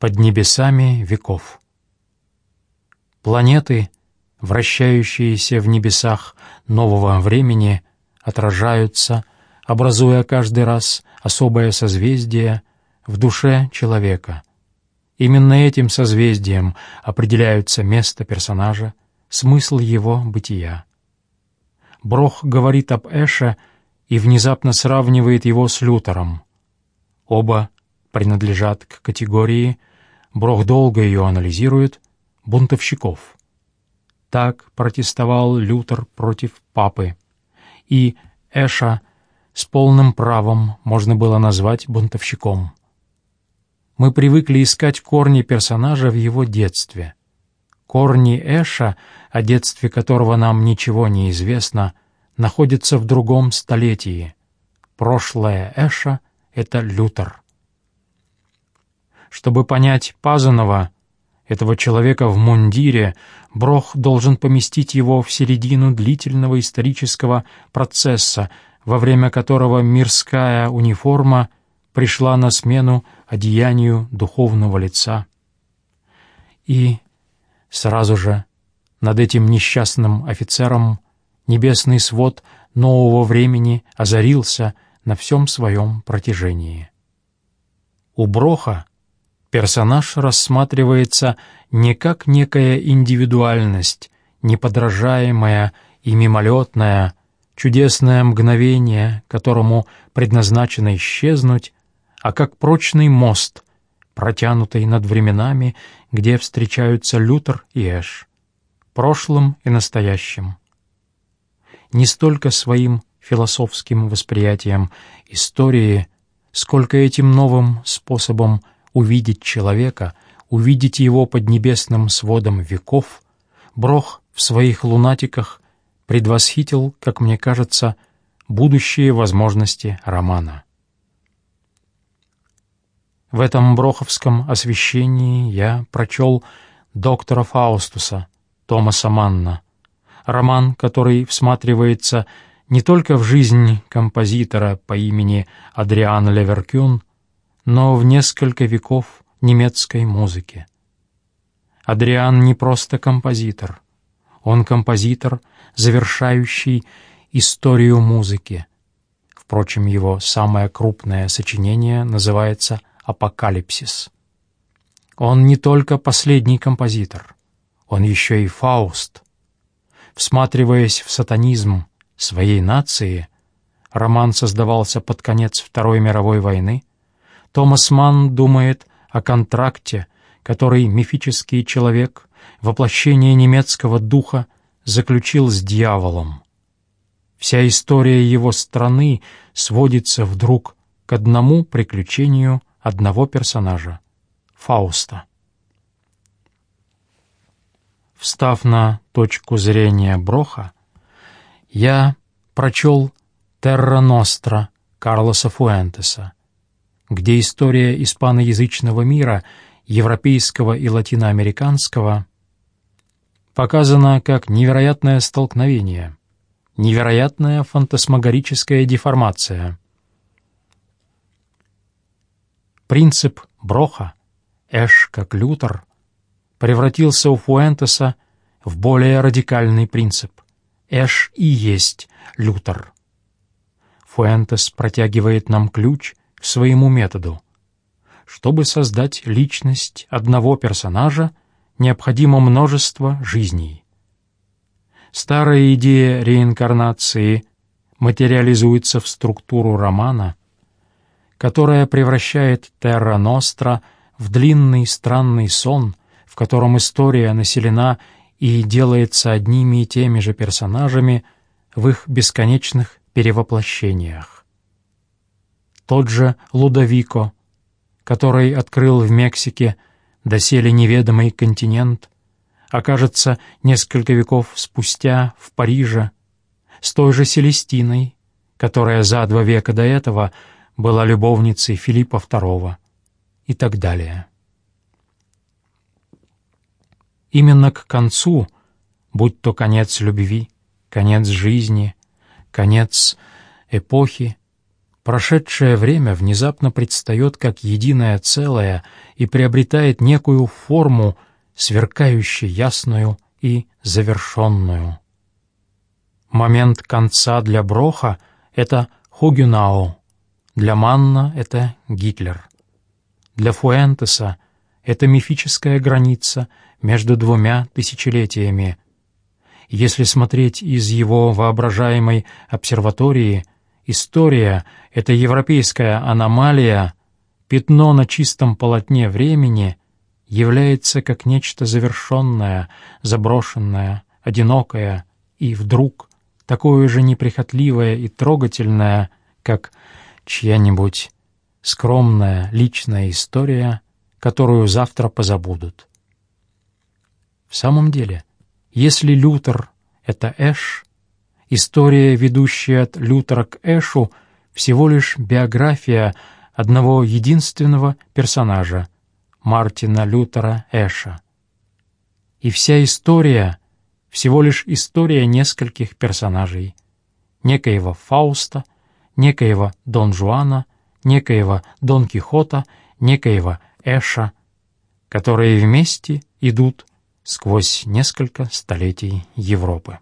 под небесами веков. Планеты, вращающиеся в небесах нового времени, отражаются, образуя каждый раз особое созвездие в душе человека. Именно этим созвездием определяются место персонажа, смысл его бытия. Брох говорит об Эше и внезапно сравнивает его с Лютером. Оба принадлежат к категории, Брох долго ее анализирует, бунтовщиков. Так протестовал Лютер против папы, и Эша с полным правом можно было назвать бунтовщиком. Мы привыкли искать корни персонажа в его детстве. Корни Эша, о детстве которого нам ничего не известно, находятся в другом столетии. Прошлое Эша — это Лютер. Чтобы понять Пазанова, этого человека в мундире, Брох должен поместить его в середину длительного исторического процесса, во время которого мирская униформа пришла на смену одеянию духовного лица. И сразу же над этим несчастным офицером небесный свод нового времени озарился на всем своем протяжении. У Броха персонаж рассматривается не как некая индивидуальность, неподражаемая и мимолетная, чудесное мгновение, которому предназначено исчезнуть, а как прочный мост, протянутый над временами, где встречаются Лютер и Эш, прошлым и настоящим. Не столько своим философским восприятием истории, сколько этим новым способом увидеть человека, увидеть его под небесным сводом веков, Брох в своих лунатиках предвосхитил, как мне кажется, будущие возможности романа. В этом броховском освещении я прочел доктора Фаустуса Томаса Манна, роман, который всматривается не только в жизнь композитора по имени Адриан Леверкюн, но в несколько веков немецкой музыки. Адриан не просто композитор. Он композитор, завершающий историю музыки. Впрочем, его самое крупное сочинение называется «Апокалипсис». Он не только последний композитор, он еще и Фауст. Всматриваясь в сатанизм своей нации, роман создавался под конец Второй мировой войны, Томас Манн думает о контракте, который мифический человек, воплощение немецкого духа, заключил с дьяволом. Вся история его страны сводится вдруг к одному приключению одного персонажа — Фауста. Встав на точку зрения Броха, я прочел «Терра Ностра» Карлоса Фуэнтеса, где история испаноязычного мира, европейского и латиноамериканского, показана как невероятное столкновение, невероятная фантасмагорическая деформация. Принцип Броха, Эш как Лютер, превратился у Фуэнтеса в более радикальный принцип. Эш и есть Лютер. Фуэнтес протягивает нам ключ к своему методу. Чтобы создать личность одного персонажа, необходимо множество жизней. Старая идея реинкарнации материализуется в структуру романа, которая превращает Терра Ностра в длинный странный сон, в котором история населена и делается одними и теми же персонажами в их бесконечных перевоплощениях тот же Лудовико, который открыл в Мексике доселе неведомый континент, окажется несколько веков спустя в Париже с той же Селестиной, которая за два века до этого была любовницей Филиппа II и так далее. Именно к концу, будь то конец любви, конец жизни, конец эпохи, Прошедшее время внезапно предстает как единое целое и приобретает некую форму, сверкающую ясную и завершенную. Момент конца для Броха — это Хугюнау, для Манна — это Гитлер. Для Фуэнтеса — это мифическая граница между двумя тысячелетиями. Если смотреть из его воображаемой обсерватории, история — это европейская аномалия, пятно на чистом полотне времени является как нечто завершенное, заброшенное, одинокое и вдруг такое же неприхотливое и трогательное, как чья-нибудь скромная личная история, которую завтра позабудут. В самом деле, если Лютер — это Эш, история, ведущая от Лютера к Эшу, всего лишь биография одного единственного персонажа — Мартина Лютера Эша. И вся история — всего лишь история нескольких персонажей — некоего Фауста, некоего Дон Жуана, некоего Дон Кихота, некоего Эша, которые вместе идут сквозь несколько столетий Европы.